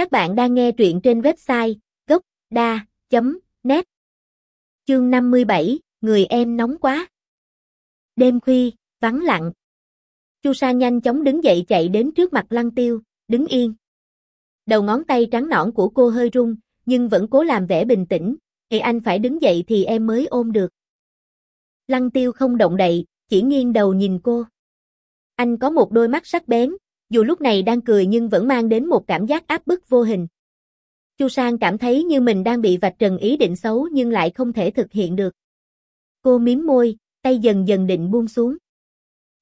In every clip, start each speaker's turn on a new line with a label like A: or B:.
A: Các bạn đang nghe truyện trên website gốc.da.net Chương 57, Người em nóng quá Đêm khuya, vắng lặng. Chu Sa nhanh chóng đứng dậy chạy đến trước mặt Lăng Tiêu, đứng yên. Đầu ngón tay trắng nõn của cô hơi rung, nhưng vẫn cố làm vẻ bình tĩnh, "Thì anh phải đứng dậy thì em mới ôm được." Lăng Tiêu không động đậy, chỉ nghiêng đầu nhìn cô. Anh có một đôi mắt sắc bén, dù lúc này đang cười nhưng vẫn mang đến một cảm giác áp bức vô hình. Chu Sang cảm thấy như mình đang bị vạch trần ý định xấu nhưng lại không thể thực hiện được. Cô miếm môi, tay dần dần định buông xuống.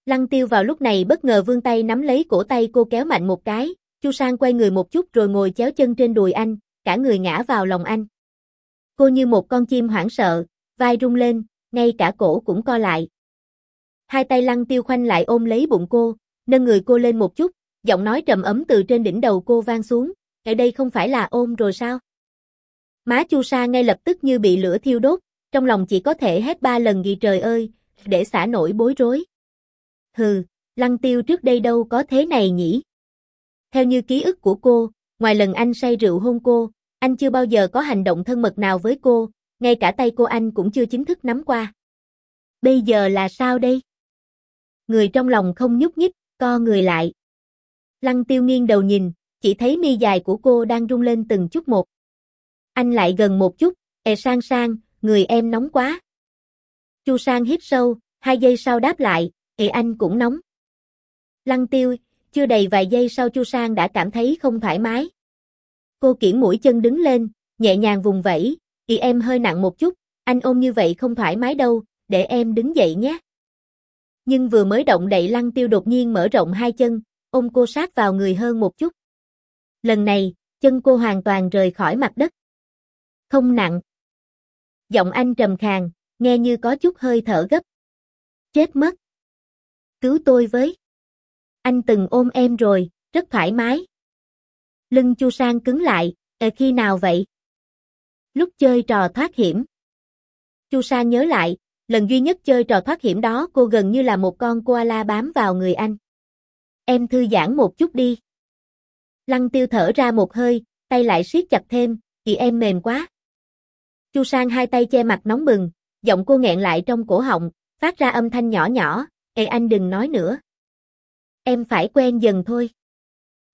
A: Lăng tiêu vào lúc này bất ngờ vươn tay nắm lấy cổ tay cô kéo mạnh một cái, Chu Sang quay người một chút rồi ngồi chéo chân trên đùi anh, cả người ngã vào lòng anh. Cô như một con chim hoảng sợ, vai rung lên, ngay cả cổ cũng co lại. Hai tay lăng tiêu khoanh lại ôm lấy bụng cô, nâng người cô lên một chút, giọng nói trầm ấm từ trên đỉnh đầu cô vang xuống, ở đây không phải là ôm rồi sao? Má Chu Sa ngay lập tức như bị lửa thiêu đốt, trong lòng chỉ có thể hét ba lần gì trời ơi, để xả nổi bối rối. Hừ, lăng tiêu trước đây đâu có thế này nhỉ? Theo như ký ức của cô, ngoài lần anh say rượu hôn cô, anh chưa bao giờ có hành động thân mật nào với cô, ngay cả tay cô anh cũng chưa chính thức nắm qua. Bây giờ là sao đây? Người trong lòng không nhúc nhích, co người lại. Lăng tiêu nghiêng đầu nhìn, chỉ thấy mi dài của cô đang rung lên từng chút một. Anh lại gần một chút, e sang sang, người em nóng quá. Chu sang hít sâu, hai giây sau đáp lại, thì anh cũng nóng. Lăng tiêu, chưa đầy vài giây sau Chu sang đã cảm thấy không thoải mái. Cô kiển mũi chân đứng lên, nhẹ nhàng vùng vẫy, thì em hơi nặng một chút, anh ôm như vậy không thoải mái đâu, để em đứng dậy nhé. Nhưng vừa mới động đậy lăng tiêu đột nhiên mở rộng hai chân, ôm cô sát vào người hơn một chút. Lần này, chân cô hoàn toàn rời khỏi mặt đất. Không nặng. Giọng anh trầm khàn, nghe như có chút hơi thở gấp. Chết mất. Cứu tôi với. Anh từng ôm em rồi, rất thoải mái. Lưng Chu Sang cứng lại, "Ờ khi nào vậy?" Lúc chơi trò thoát hiểm. Chu Sang nhớ lại, lần duy nhất chơi trò thoát hiểm đó cô gần như là một con koala bám vào người anh. Em thư giãn một chút đi. Lăng tiêu thở ra một hơi, tay lại siết chặt thêm, chị em mềm quá. Chu Sang hai tay che mặt nóng bừng, giọng cô nghẹn lại trong cổ họng, phát ra âm thanh nhỏ nhỏ, Ê anh đừng nói nữa. Em phải quen dần thôi.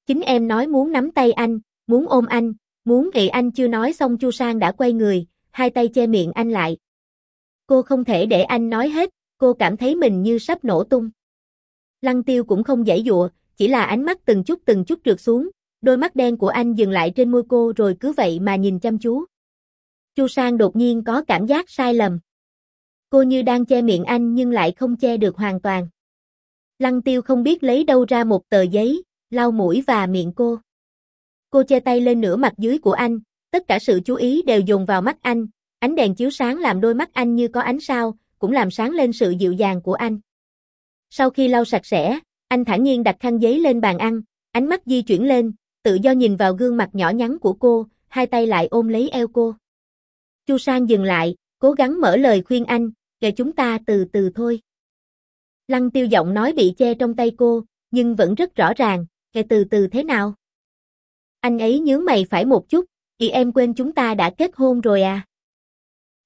A: Chính em nói muốn nắm tay anh, muốn ôm anh, muốn Ê anh chưa nói xong Chu Sang đã quay người, hai tay che miệng anh lại. Cô không thể để anh nói hết, cô cảm thấy mình như sắp nổ tung. Lăng tiêu cũng không giải dụa, chỉ là ánh mắt từng chút từng chút trượt xuống, đôi mắt đen của anh dừng lại trên môi cô rồi cứ vậy mà nhìn chăm chú. Chu Sang đột nhiên có cảm giác sai lầm. Cô như đang che miệng anh nhưng lại không che được hoàn toàn. Lăng tiêu không biết lấy đâu ra một tờ giấy, lau mũi và miệng cô. Cô che tay lên nửa mặt dưới của anh, tất cả sự chú ý đều dồn vào mắt anh, ánh đèn chiếu sáng làm đôi mắt anh như có ánh sao, cũng làm sáng lên sự dịu dàng của anh. Sau khi lau sạch sẽ, anh thản nhiên đặt khăn giấy lên bàn ăn, ánh mắt di chuyển lên, tự do nhìn vào gương mặt nhỏ nhắn của cô, hai tay lại ôm lấy eo cô. Chu Sang dừng lại, cố gắng mở lời khuyên anh, để chúng ta từ từ thôi. Lăng tiêu giọng nói bị che trong tay cô, nhưng vẫn rất rõ ràng, để từ từ thế nào? Anh ấy nhướng mày phải một chút, chị em quên chúng ta đã kết hôn rồi à?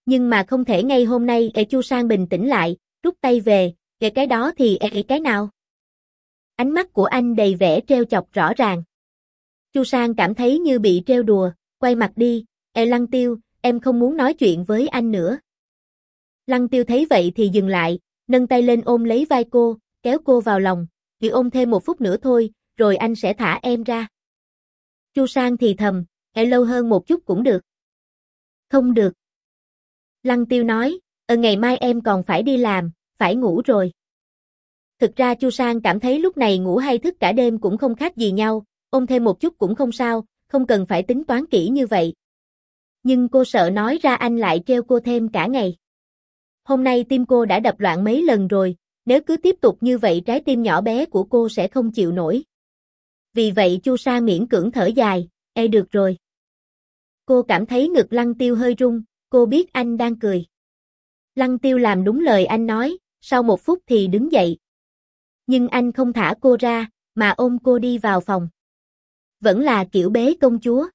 A: Nhưng mà không thể ngay hôm nay để Chu Sang bình tĩnh lại, rút tay về, kể cái đó thì e cái nào? Ánh mắt của anh đầy vẻ treo chọc rõ ràng. Chu Sang cảm thấy như bị treo đùa, quay mặt đi, e Lăng Tiêu, em không muốn nói chuyện với anh nữa. Lăng Tiêu thấy vậy thì dừng lại, nâng tay lên ôm lấy vai cô, kéo cô vào lòng, chỉ ôm thêm một phút nữa thôi, rồi anh sẽ thả em ra. Chu Sang thì thầm, e lâu hơn một chút cũng được. Không được. Lăng Tiêu nói, ở ngày mai em còn phải đi làm, phải ngủ rồi. Thực ra Chu Sang cảm thấy lúc này ngủ hay thức cả đêm cũng không khác gì nhau, ôm thêm một chút cũng không sao, không cần phải tính toán kỹ như vậy. Nhưng cô sợ nói ra anh lại treo cô thêm cả ngày. Hôm nay tim cô đã đập loạn mấy lần rồi, nếu cứ tiếp tục như vậy trái tim nhỏ bé của cô sẽ không chịu nổi. Vì vậy Chu Sa miễn cưỡng thở dài, "Ê được rồi." Cô cảm thấy ngực Lăng Tiêu hơi rung, cô biết anh đang cười. Lăng Tiêu làm đúng lời anh nói, sau một phút thì đứng dậy. Nhưng anh không thả cô ra, mà ôm cô đi vào phòng. Vẫn là kiểu bế công chúa.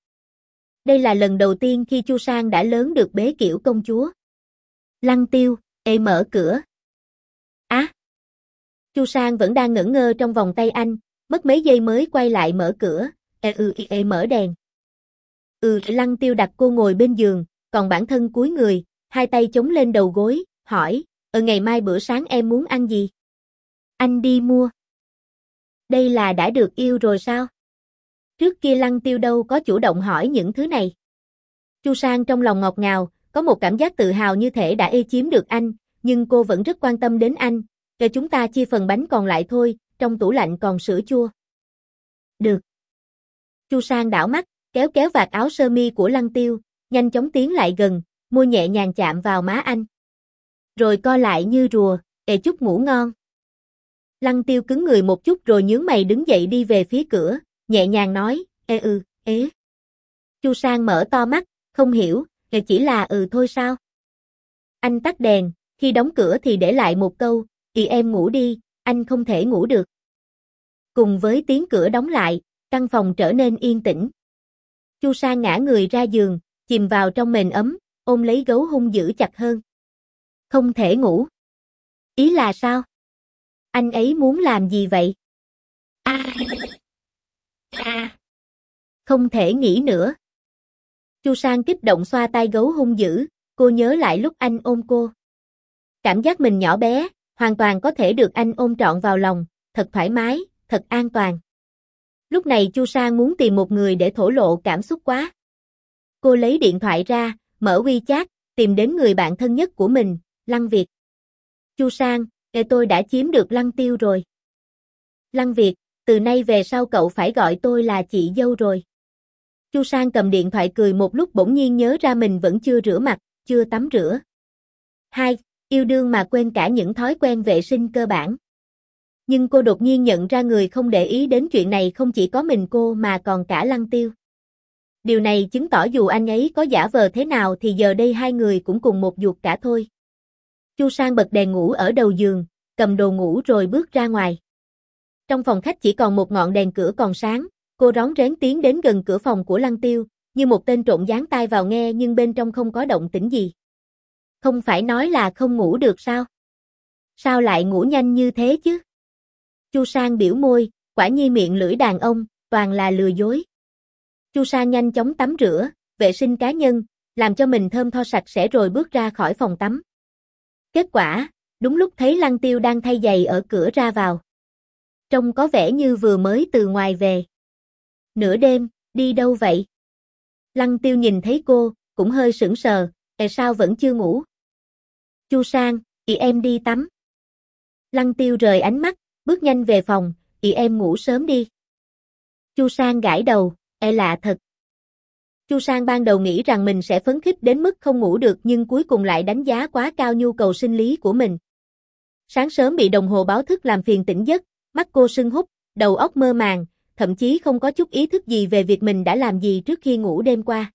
A: Đây là lần đầu tiên khi Chu Sang đã lớn được bế kiểu công chúa. Lăng tiêu, ê mở cửa. Á! Chu Sang vẫn đang ngẩn ngơ trong vòng tay anh, mất mấy giây mới quay lại mở cửa, ê ừ ê mở đèn. Ừ, lăng tiêu đặt cô ngồi bên giường, còn bản thân cúi người, hai tay chống lên đầu gối, hỏi, ở ngày mai bữa sáng em muốn ăn gì? Anh đi mua. Đây là đã được yêu rồi sao? Trước kia lăng tiêu đâu có chủ động hỏi những thứ này. Chu Sang trong lòng ngọt ngào, có một cảm giác tự hào như thể đã ê chiếm được anh, nhưng cô vẫn rất quan tâm đến anh. Để chúng ta chia phần bánh còn lại thôi, trong tủ lạnh còn sữa chua. Được. Chu Sang đảo mắt, kéo kéo vạt áo sơ mi của Lăng Tiêu, nhanh chóng tiến lại gần, môi nhẹ nhàng chạm vào má anh. Rồi co lại như rùa, ê chút ngủ ngon. Lăng Tiêu cứng người một chút rồi nhướng mày đứng dậy đi về phía cửa, nhẹ nhàng nói, ê ừ, ế. Chu Sang mở to mắt, không hiểu, là chỉ là ừ thôi sao? Anh tắt đèn, khi đóng cửa thì để lại một câu, thì em ngủ đi, anh không thể ngủ được. Cùng với tiếng cửa đóng lại, căn phòng trở nên yên tĩnh. Chu Sang ngã người ra giường, chìm vào trong mền ấm, ôm lấy gấu hung dữ chặt hơn. Không thể ngủ. Ý là sao? Anh ấy muốn làm gì vậy? À. À. Không thể nghĩ nữa. Chu Sang kích động xoa tay gấu hung dữ, cô nhớ lại lúc anh ôm cô. Cảm giác mình nhỏ bé, hoàn toàn có thể được anh ôm trọn vào lòng, thật thoải mái, thật an toàn. Lúc này Chu Sang muốn tìm một người để thổ lộ cảm xúc quá. Cô lấy điện thoại ra, mở WeChat, tìm đến người bạn thân nhất của mình, Lăng Việt. Chu Sang, Ê tôi đã chiếm được Lăng Tiêu rồi. Lăng Việt, từ nay về sau cậu phải gọi tôi là chị dâu rồi. Chu Sang cầm điện thoại cười một lúc bỗng nhiên nhớ ra mình vẫn chưa rửa mặt, chưa tắm rửa. Hai, yêu đương mà quên cả những thói quen vệ sinh cơ bản. Nhưng cô đột nhiên nhận ra người không để ý đến chuyện này không chỉ có mình cô mà còn cả Lăng Tiêu. Điều này chứng tỏ dù anh ấy có giả vờ thế nào thì giờ đây hai người cũng cùng một ruột cả thôi. Chu Sang bật đèn ngủ ở đầu giường, cầm đồ ngủ rồi bước ra ngoài. Trong phòng khách chỉ còn một ngọn đèn cửa còn sáng, cô rón rén tiến đến gần cửa phòng của Lăng Tiêu, như một tên trộm dán tai vào nghe nhưng bên trong không có động tĩnh gì. Không phải nói là không ngủ được sao? Sao lại ngủ nhanh như thế chứ? Chu Sang biểu môi, quả nhiên miệng lưỡi đàn ông, toàn là lừa dối. Chu Sang nhanh chóng tắm rửa, vệ sinh cá nhân, làm cho mình thơm tho sạch sẽ rồi bước ra khỏi phòng tắm. Kết quả, đúng lúc thấy Lăng Tiêu đang thay giày ở cửa ra vào. Trông có vẻ như vừa mới từ ngoài về. Nửa đêm, đi đâu vậy? Lăng Tiêu nhìn thấy cô, cũng hơi sững sờ, tại sao vẫn chưa ngủ? Chu Sang, chị em đi tắm. Lăng Tiêu rời ánh mắt, bước nhanh về phòng, chị em ngủ sớm đi. Chu Sang gãi đầu, e lạ thật. Chu Sang ban đầu nghĩ rằng mình sẽ phấn khích đến mức không ngủ được nhưng cuối cùng lại đánh giá quá cao nhu cầu sinh lý của mình. Sáng sớm bị đồng hồ báo thức làm phiền tỉnh giấc, mắt cô sưng húp, đầu óc mơ màng, thậm chí không có chút ý thức gì về việc mình đã làm gì trước khi ngủ đêm qua.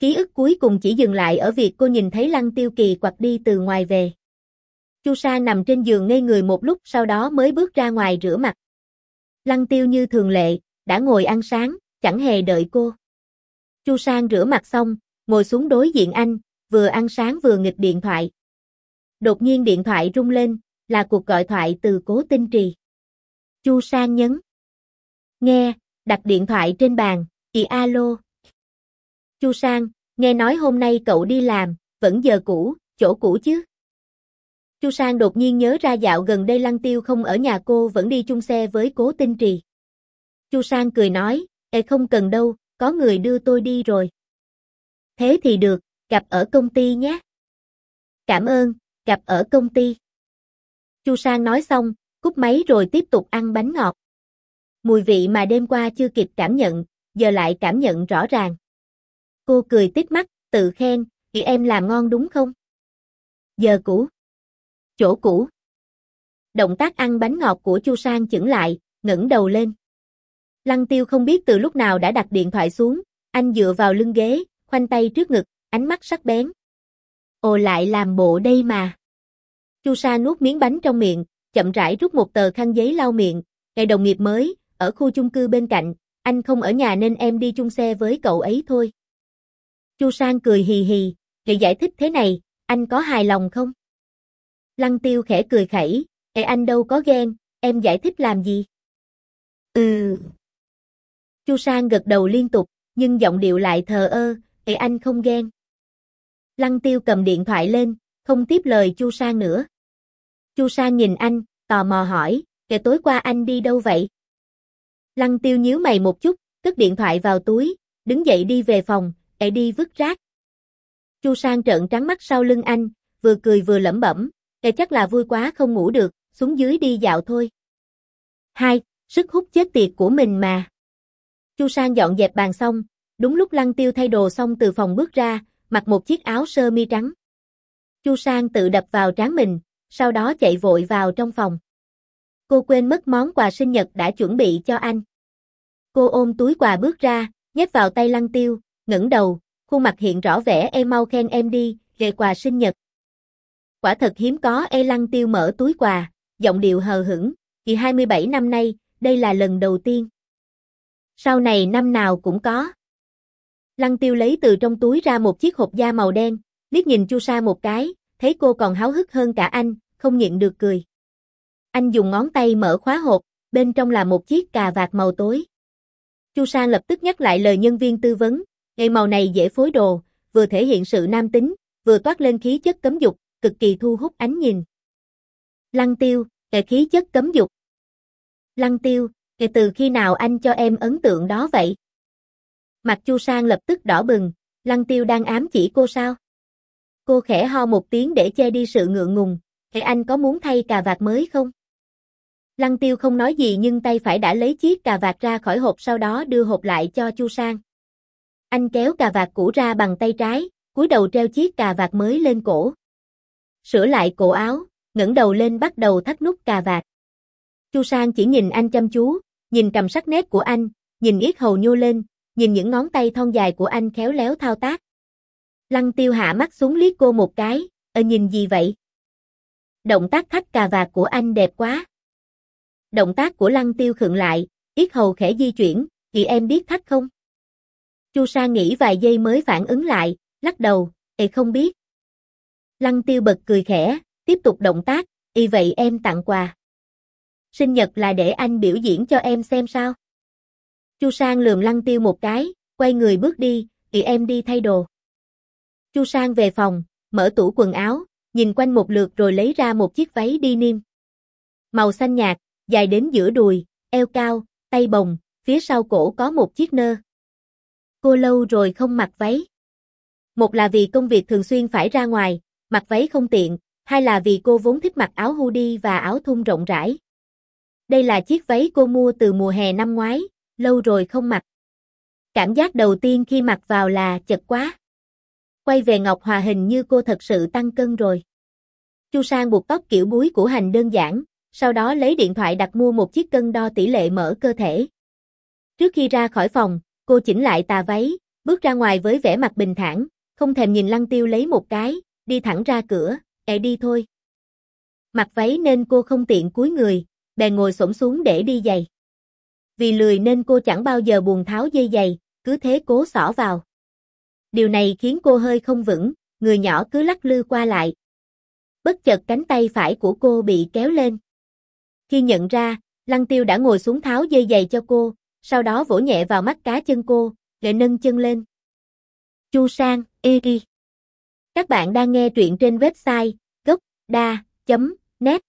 A: Ký ức cuối cùng chỉ dừng lại ở việc cô nhìn thấy Lăng Tiêu Kỳ quạt đi từ ngoài về. Chu Sa nằm trên giường ngây người một lúc sau đó mới bước ra ngoài rửa mặt. Lăng Tiêu như thường lệ, đã ngồi ăn sáng, chẳng hề đợi cô. Chu Sang rửa mặt xong, ngồi xuống đối diện anh, vừa ăn sáng vừa nghịch điện thoại. Đột nhiên điện thoại rung lên, là cuộc gọi thoại từ cố tinh trì. Chu Sang nhấn. Nghe, đặt điện thoại trên bàn, chị alo. Chu Sang, nghe nói hôm nay cậu đi làm, vẫn giờ cũ, chỗ cũ chứ. Chu Sang đột nhiên nhớ ra dạo gần đây Lăng Tiêu không ở nhà cô vẫn đi chung xe với cố tinh trì. Chu Sang cười nói, Ê không cần đâu, có người đưa tôi đi rồi. Thế thì được, gặp ở công ty nhé. Cảm ơn, gặp ở công ty. Chu Sang nói xong, cúp máy rồi tiếp tục ăn bánh ngọt. Mùi vị mà đêm qua chưa kịp cảm nhận, giờ lại cảm nhận rõ ràng. Cô cười tít mắt, tự khen, chị em làm ngon đúng không? Giờ cũ. Chỗ cũ. Động tác ăn bánh ngọt của Chu Sang chững lại, ngẩng đầu lên. Lăng Tiêu không biết từ lúc nào đã đặt điện thoại xuống, anh dựa vào lưng ghế, khoanh tay trước ngực, ánh mắt sắc bén. Ồ lại làm bộ đây mà. Chu Sa nuốt miếng bánh trong miệng, chậm rãi rút một tờ khăn giấy lau miệng, ngày đồng nghiệp mới, ở khu chung cư bên cạnh, anh không ở nhà nên em đi chung xe với cậu ấy thôi. Chu Sang cười hì hì, vậy giải thích thế này, anh có hài lòng không? Lăng tiêu khẽ cười khẩy, Ê anh đâu có ghen, em giải thích làm gì? Ừ. Chu Sang gật đầu liên tục, nhưng giọng điệu lại thờ ơ, Ê anh không ghen. Lăng tiêu cầm điện thoại lên, không tiếp lời Chu Sang nữa. Chu Sang nhìn anh, tò mò hỏi, kể tối qua anh đi đâu vậy? Lăng tiêu nhíu mày một chút, cất điện thoại vào túi, đứng dậy đi về phòng, "Ê đi vứt rác. Chu Sang trợn trắng mắt sau lưng anh, vừa cười vừa lẩm bẩm, "Ê chắc là vui quá không ngủ được, xuống dưới đi dạo thôi. Hai, sức hút chết tiệt của mình mà. Chu Sang dọn dẹp bàn xong, đúng lúc Lăng Tiêu thay đồ xong từ phòng bước ra, mặc một chiếc áo sơ mi trắng. Chu Sang tự đập vào trán mình, sau đó chạy vội vào trong phòng. Cô quên mất món quà sinh nhật đã chuẩn bị cho anh. Cô ôm túi quà bước ra, nhét vào tay Lăng Tiêu, ngẩng đầu, khuôn mặt hiện rõ vẻ em mau khen em đi, về quà sinh nhật. Quả thật hiếm có e Lăng Tiêu mở túi quà, giọng điệu hờ hững, kỳ 27 năm nay, đây là lần đầu tiên. Sau này năm nào cũng có. Lăng Tiêu lấy từ trong túi ra một chiếc hộp da màu đen, liếc nhìn Chu Sa một cái, thấy cô còn háo hức hơn cả anh, không nhịn được cười. Anh dùng ngón tay mở khóa hộp, bên trong là một chiếc cà vạt màu tối. Chu sa lập tức nhắc lại lời nhân viên tư vấn, ngày màu này dễ phối đồ, vừa thể hiện sự nam tính, vừa toát lên khí chất cấm dục, cực kỳ thu hút ánh nhìn. Lăng tiêu, kẻ khí chất cấm dục. Lăng tiêu, kể từ khi nào anh cho em ấn tượng đó vậy? Mặt Chu Sang lập tức đỏ bừng, Lăng tiêu đang ám chỉ cô sao? Cô khẽ ho một tiếng để che đi sự ngượng ngùng, Thế anh có muốn thay cà vạt mới không? Lăng tiêu không nói gì nhưng tay phải đã lấy chiếc cà vạt ra khỏi hộp sau đó đưa hộp lại cho Chu Sang. Anh kéo cà vạt cũ ra bằng tay trái, cúi đầu treo chiếc cà vạt mới lên cổ. Sửa lại cổ áo, ngẩng đầu lên bắt đầu thắt nút cà vạt. Chu Sang chỉ nhìn anh chăm chú, nhìn cầm sắc nét của anh, nhìn yết hầu nhô lên, nhìn những ngón tay thon dài của anh khéo léo thao tác. Lăng tiêu hạ mắt xuống liếc cô một cái, ơ nhìn gì vậy? Động tác thắt cà vạt của anh đẹp quá. Động tác của lăng tiêu khựng lại, yết hầu khẽ di chuyển, chị em biết thắt không? Chu Sa nghĩ vài giây mới phản ứng lại, lắc đầu, ê không biết. Lăng tiêu bật cười khẽ, tiếp tục động tác, y vậy em tặng quà. Sinh nhật là để anh biểu diễn cho em xem sao. Chu Sang lườm lăng tiêu một cái, quay người bước đi, thì em đi thay đồ. Chu Sang về phòng, mở tủ quần áo, nhìn quanh một lượt rồi lấy ra một chiếc váy đi niêm. Màu xanh nhạt, dài đến giữa đùi, eo cao, tay bồng, phía sau cổ có một chiếc nơ. Cô lâu rồi không mặc váy. Một là vì công việc thường xuyên phải ra ngoài, mặc váy không tiện, hai là vì cô vốn thích mặc áo hoodie và áo thun rộng rãi. Đây là chiếc váy cô mua từ mùa hè năm ngoái, lâu rồi không mặc. Cảm giác đầu tiên khi mặc vào là chật quá. Quay về Ngọc Hòa hình như cô thật sự tăng cân rồi. Chu Sang buộc tóc kiểu búi của hành đơn giản, sau đó lấy điện thoại đặt mua một chiếc cân đo tỷ lệ mỡ cơ thể. Trước khi ra khỏi phòng, cô chỉnh lại tà váy, bước ra ngoài với vẻ mặt bình thản, không thèm nhìn Lăng Tiêu lấy một cái, đi thẳng ra cửa, "Ẹ đi thôi." Mặc váy nên cô không tiện cúi người, bèn ngồi xổm xuống để đi giày. Vì lười nên cô chẳng bao giờ buồn tháo dây giày, cứ thế cố xỏ vào. Điều này khiến cô hơi không vững, người nhỏ cứ lắc lư qua lại. Bất chợt cánh tay phải của cô bị kéo lên. Khi nhận ra, Lăng Tiêu đã ngồi xuống tháo dây giày cho cô, sau đó vỗ nhẹ vào mắt cá chân cô, rồi nâng chân lên. Chu Sang, Eri. Các bạn đang nghe truyện trên website gocda.net